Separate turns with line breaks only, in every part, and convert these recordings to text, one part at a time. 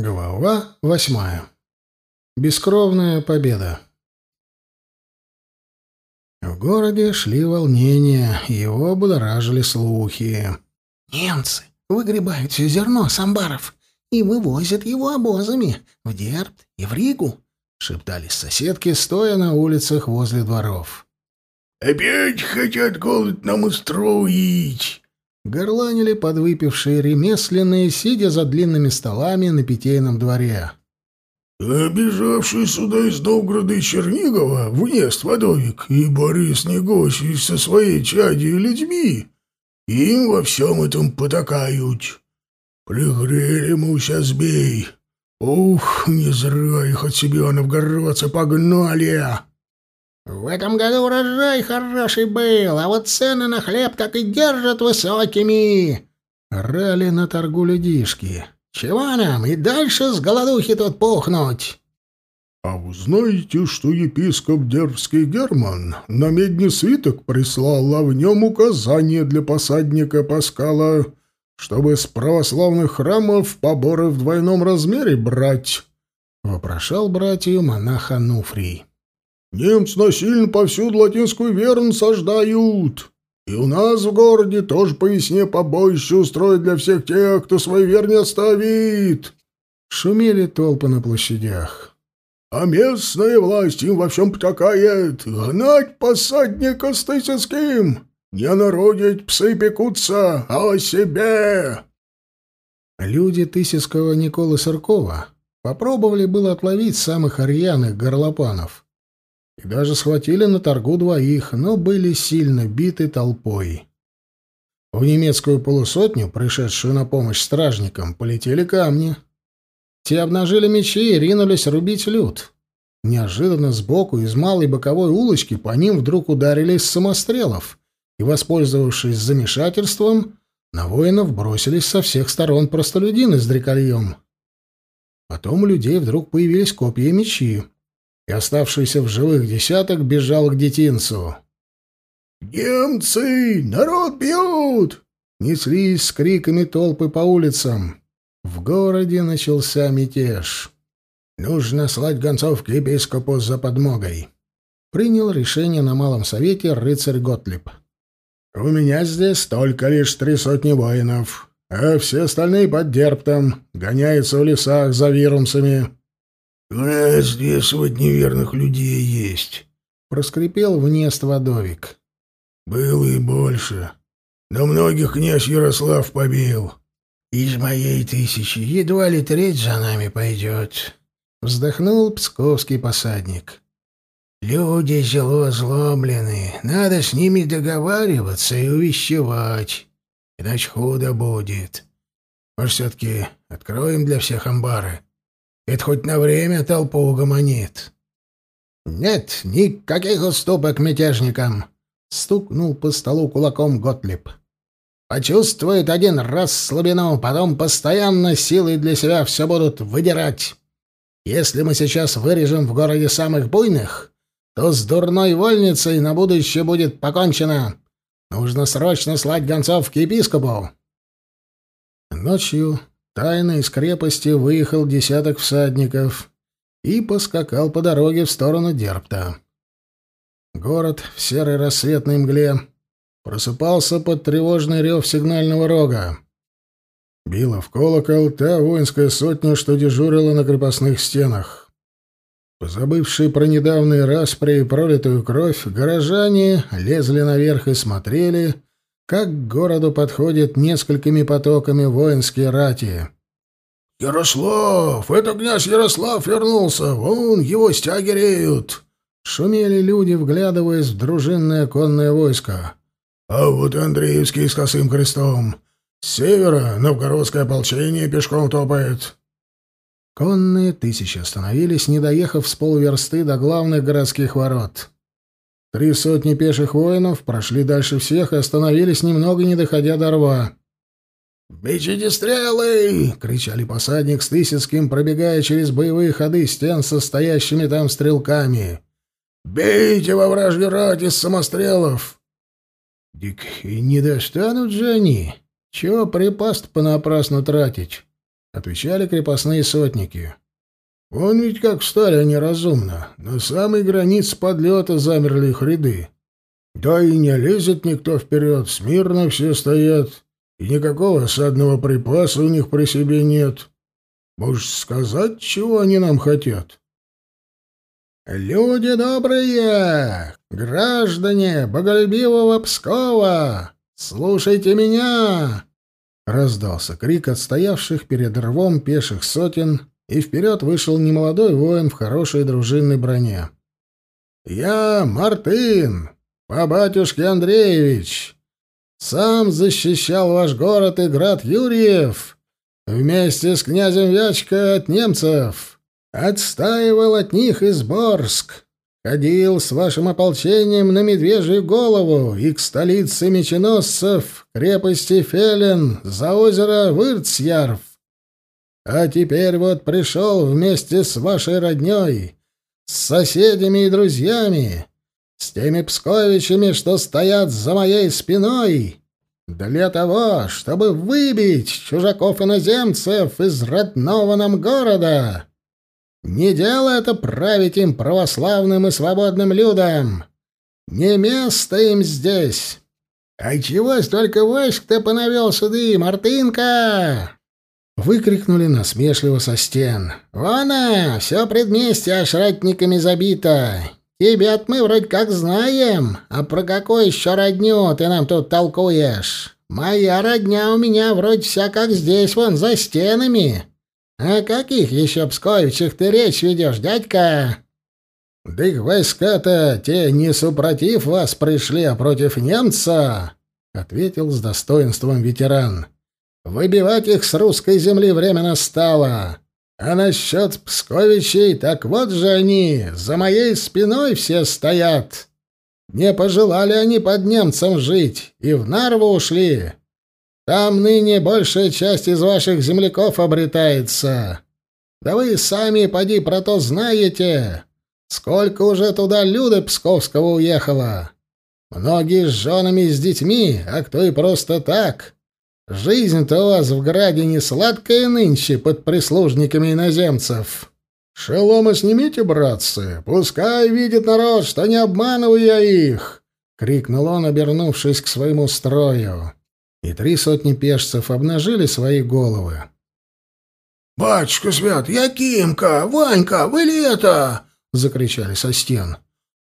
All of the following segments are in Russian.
Глава восьмая. Бескровная победа. В городе шли волнения, его будоражили слухи.
«Немцы выгребают все зерно с амбаров и вывозят его обозами в Дербт и в Ригу», — шептались соседки, стоя на улицах возле дворов.
«Опять хотят голод нам устроить!»
Горланили подвыпившие ремесленные, сидя за длинными столами на питейном дворе.
А бежавший сюда из Новгорода и Чернигова, внес Водовик и Борис Негосий со своей чадью и людьми, им во всем этом потакают. Пригрели мы сейчас бей. Ух, не зря их от себя новгородцы погнали.
В этом году урожай хороший был, а вот цены на хлеб так и держат высокими.
Рали на торгу людишки.
Чего нам и дальше с голодухи тут пухнуть?
А вы знаете, что епископ Дербский Герман на медний свиток прислал, а в нем указание для посадника Паскала, чтобы с православных храмов поборы в двойном размере брать? — вопрошал братью монах Ануфрий. Немцы насильно повсюду латинскую веру насаждают. И у нас в городе тоже по весне побоище устроят для всех тех, кто свой вер не оставит.
Шумели толпы на площадях.
А местная власть им во всем потакает. Гнать посадника с Тысяцким. Не о народе псы пекутся, а о себе.
Люди Тысяцкого Николы Сыркова попробовали было отловить самых рьяных горлопанов — и даже схватили на торгу двоих, но были сильно биты толпой. В немецкую полусотню, пришедшую на помощь стражникам, полетели камни. Те обнажили мечи и ринулись рубить люд. Неожиданно сбоку из малой боковой улочки по ним вдруг ударили из самострелов, и, воспользовавшись замешательством, на воинов бросились со всех сторон простолюдины с дрекольем. Потом у людей вдруг появились копья и мечи и оставшийся в живых десяток бежал к детинцу.
«Немцы! Народ бьют!»
Неслись с криками толпы по улицам. В городе начался мятеж. Нужно слать гонцов к епископу за подмогой. Принял решение на малом совете рыцарь Готлиб. «У меня здесь только лишь три сотни воинов, а все остальные под Дерптом, гоняются в лесах за вирумсами.
«У нас здесь сотни верных людей есть», —
проскрипел внест Водовик.
«Было и больше. Но многих князь Ярослав побил».
«Из моей тысячи едва ли треть за нами пойдет», — вздохнул псковский посадник. «Люди зело озлоблены, надо с ними договариваться и увещевать, иначе худо будет. Может, все-таки откроем для всех амбары?» Это хоть на время толпу угомонит. «Нет никаких уступок мятежникам!» — стукнул по столу кулаком Готлиб. «Почувствуют один раз слабину, потом постоянно силой для себя все будут выдирать. Если мы сейчас вырежем в городе самых буйных, то с дурной вольницей на будущее будет покончено. Нужно срочно слать гонцов к епископу».
Ночью Тайно из крепости выехал десяток всадников и поскакал по дороге в сторону Дерпта. Город в серой рассветной мгле просыпался под тревожный рев сигнального рога. Била в колокол та воинская сотня, что дежурила на крепостных стенах. Позабывшие про недавние распри и пролитую кровь, горожане лезли наверх и смотрели, как к городу подходят несколькими потоками воинские рати.
«Ярослав! Это князь Ярослав вернулся! Вон его стяги реют!»
Шумели люди, вглядываясь в дружинное конное войско.
«А вот Андреевский с косым крестом! С севера новгородское ополчение пешком топает!»
Конные тысячи остановились, не доехав с полверсты до главных городских ворот. Три сотни пеших воинов прошли дальше всех и остановились, немного не доходя до рва.
«Мечите стрелы!» — кричали посадник с Тысяцким, пробегая через боевые ходы стен со стоящими там стрелками. «Бейте во вражьи рать из самострелов!»
«Дик, не достанут же они! Чего припаст понапрасну тратить? отвечали крепостные сотники. «Он ведь как встали они разумно. На самой границе подлета замерли их ряды. Да и не лезет никто вперед, смирно все стоят, и никакого осадного припаса у них при себе нет. Можешь сказать, чего они нам хотят?» «Люди добрые, граждане боголюбивого Пскова, слушайте меня!» Раздался крик отстоявших перед рвом пеших сотен, и вперед вышел немолодой воин в хорошей дружинной броне. «Я Мартын, по батюшке Андреевич, сам защищал ваш город и град Юрьев вместе с князем Вячка от немцев, отстаивал от них Изборск, ходил с вашим ополчением на Медвежью голову и к столице меченосцев, крепости Фелен, за озеро Вырцьярв. А теперь вот пришел вместе с вашей родней, с соседями и друзьями, с теми псковичами, что стоят за моей спиной, для того, чтобы выбить чужаков-иноземцев из родного нам города». Не дело это править им православным и свободным людям. Не место им здесь. А чего столько войск-то понавел сюды, Мартынка? Выкрикнули насмешливо со стен. «Вон, а, все предместье аж ратниками забито. тебя мы вроде как знаем, а про какой еще родню ты нам тут толкуешь? Моя родня у меня вроде вся как здесь, вон, за стенами. «О каких еще Псковичах ты речь ведешь, дядька?» «Да их войска-то те не супротив вас пришли, а против немца!» — ответил с достоинством ветеран. «Выбивать их с русской земли время настало. А насчет Псковичей, так вот же они, за моей спиной все стоят. Не пожелали они под немцем жить и в Нарву ушли. Там ныне большая часть из ваших земляков обретается. Да вы сами поди про то знаете. Сколько уже туда люда Псковского уехало. Многие с женами и с детьми, а кто и просто так. Жизнь-то у вас в граде не сладкая нынче под прислужниками иноземцев. Шеломы снимите, братцы, пускай видит народ, что не обманываю я их!» — крикнул он, обернувшись к своему строю и три сотни пешцев обнажили свои головы.
«Батюшка свят, Якимка, Ванька, вы ли это?» — закричали со стен.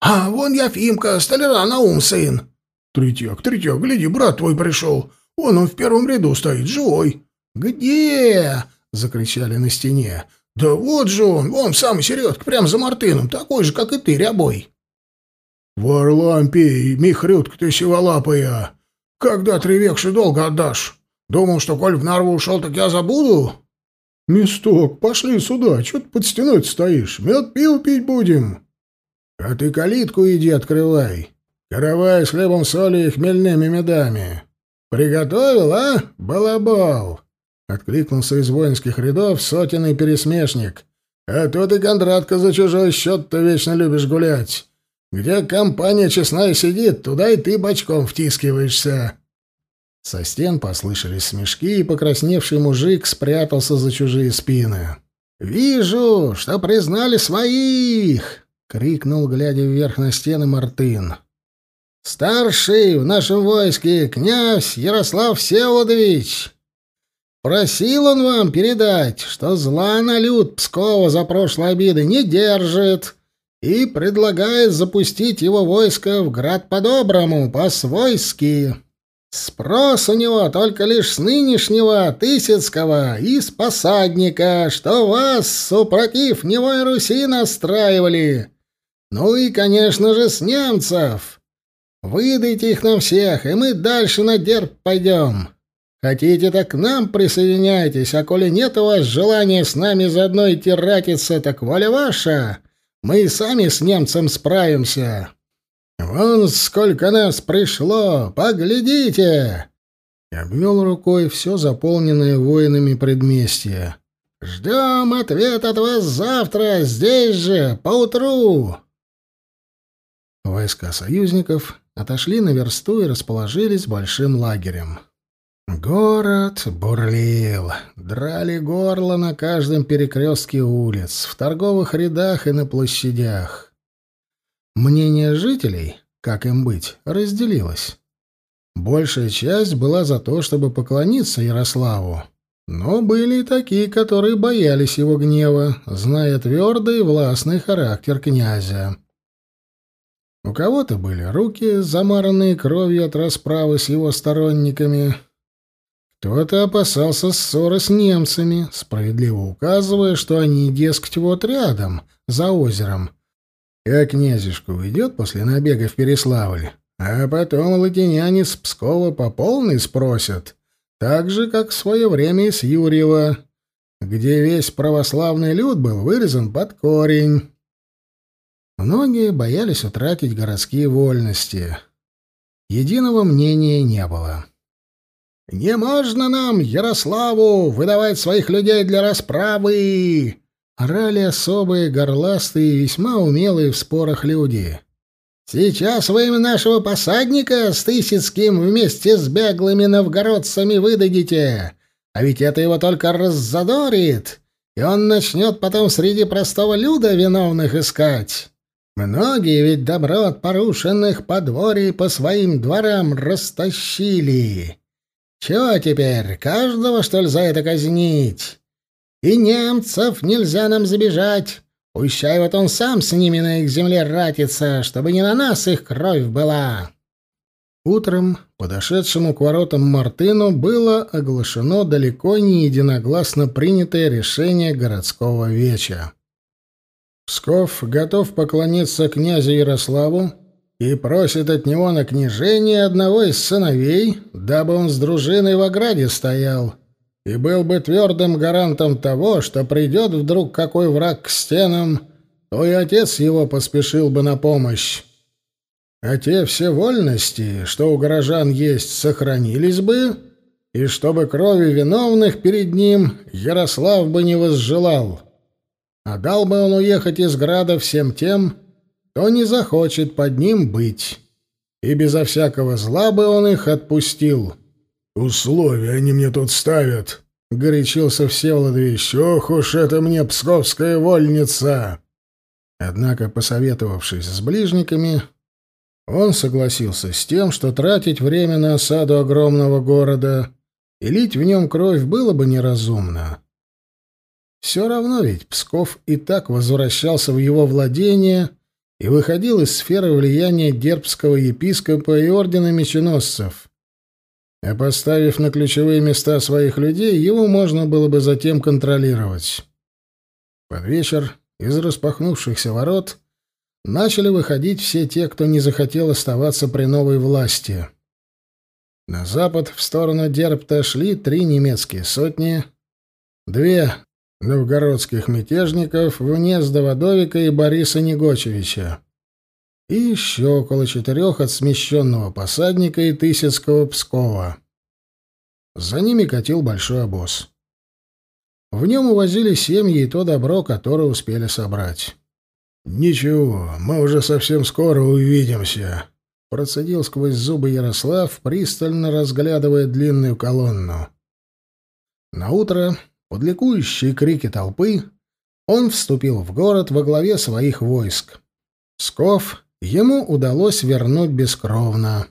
«А, вон Яфимка, столяра Наум сын!»
«Третьяк, Третьяк, гляди, брат твой пришел. Вон он в первом ряду стоит, живой».
«Где?» — закричали на стене.
«Да вот же он, вон в самой середке, прямо за Мартыном, такой же, как и ты, рябой». «Варлампий, Михрютка ты сиволапая!» Когда тревекши долго отдашь? Думал, что коль в Нарву ушел, так я забуду? Мисток, пошли сюда, что ты под стеной стоишь? Мед пиво пить будем. А ты калитку иди открывай. Каравай с хлебом соли и хмельными медами. Приготовил, а, балабал? Откликнулся из воинских рядов сотенный пересмешник. А то ты, Кондратка, за чужой счет-то вечно любишь гулять. Где компания честная сидит, туда и ты бочком втискиваешься.
Со стен послышались смешки, и покрасневший мужик спрятался за чужие спины. «Вижу, что признали своих!» — крикнул, глядя вверх на стены Мартын. «Старший в нашем войске князь Ярослав Всеволодович! Просил он вам передать, что зла на люд Пскова за прошлые обиды не держит, и предлагает запустить его войско в град по-доброму, по-свойски. Спрос у него только лишь с нынешнего Тысяцкого и с посадника, что вас, супротив него и Руси, настраивали. Ну и, конечно же, с немцев. Выдайте их нам всех, и мы дальше на дерб пойдем. Хотите, так к нам присоединяйтесь, а коли нет у вас желания с нами заодно идти ратиться, так воля ваша. Мы и сами с немцем справимся. Вон сколько нас пришло, поглядите!» И обвел рукой все заполненное воинами предместье. «Ждем ответ от вас завтра, здесь же, поутру!» Войска союзников отошли на версту и расположились большим лагерем. Город бурлил, драли горло на каждом перекрестке улиц, в торговых рядах и на площадях. Мнение жителей, как им быть, разделилось. Большая часть была за то, чтобы поклониться Ярославу. Но были и такие, которые боялись его гнева, зная твердый и властный характер князя. У кого-то были руки, замаранные кровью от расправы с его сторонниками. Кто-то опасался ссоры с немцами, справедливо указывая, что они, дескать, вот рядом, за озером. Как князюшка уйдет после набега в Переславль, а потом латиняне с Пскова по полной спросят, так же, как в свое время и с Юрьева, где весь православный люд был вырезан под корень. Многие боялись утратить городские вольности. Единого мнения не было. «Не можно нам, Ярославу, выдавать своих людей для расправы!» Орали особые, горластые и весьма умелые в спорах люди. Сейчас вы им нашего посадника с Тысяцким вместе с беглыми новгородцами выдадите, а ведь это его только раззадорит, и он начнет потом среди простого люда виновных искать. Многие ведь добро от порушенных подворий по своим дворам растащили. Чего теперь, каждого, что ли, за это казнить? И немцев нельзя нам забежать». Пущай вот он сам с ними на их земле ратится, чтобы не на нас их кровь была. Утром подошедшему к воротам Мартыну было оглашено далеко не единогласно принятое решение городского веча. Псков готов поклониться князю Ярославу и просит от него на княжение одного из сыновей, дабы он с дружиной в ограде стоял и был бы твердым гарантом того, что придет вдруг какой враг к стенам, то и отец его поспешил бы на помощь. А те все вольности, что у горожан есть, сохранились бы, и чтобы крови виновных перед ним Ярослав бы не возжелал. А дал бы он уехать из града всем тем, кто не захочет под ним быть, и безо всякого зла бы он их отпустил».
«Условия они мне тут ставят», — горячился Всеволодович. «Ох уж это мне псковская вольница!»
Однако, посоветовавшись с ближниками, он согласился с тем, что тратить время на осаду огромного города и лить в нем кровь было бы неразумно. Все равно ведь Псков и так возвращался в его владение и выходил из сферы влияния дербского епископа и ордена меченосцев а поставив на ключевые места своих людей, его можно было бы затем контролировать. Под вечер из распахнувшихся ворот начали выходить все те, кто не захотел оставаться при новой власти. На запад, в сторону Дерпта, шли три немецкие сотни, две новгородских мятежников Внезда Водовика и Бориса Негочевича и еще около четырех от смещенного посадника и Тысяцкого Пскова. За ними катил большой обоз. В нем увозили семьи и то добро, которое успели собрать.
«Ничего, мы уже совсем скоро увидимся», —
процедил сквозь зубы Ярослав, пристально разглядывая длинную колонну. Наутро, под ликующие крики толпы, он вступил в город во главе своих войск. Сков ему удалось вернуть бескровно.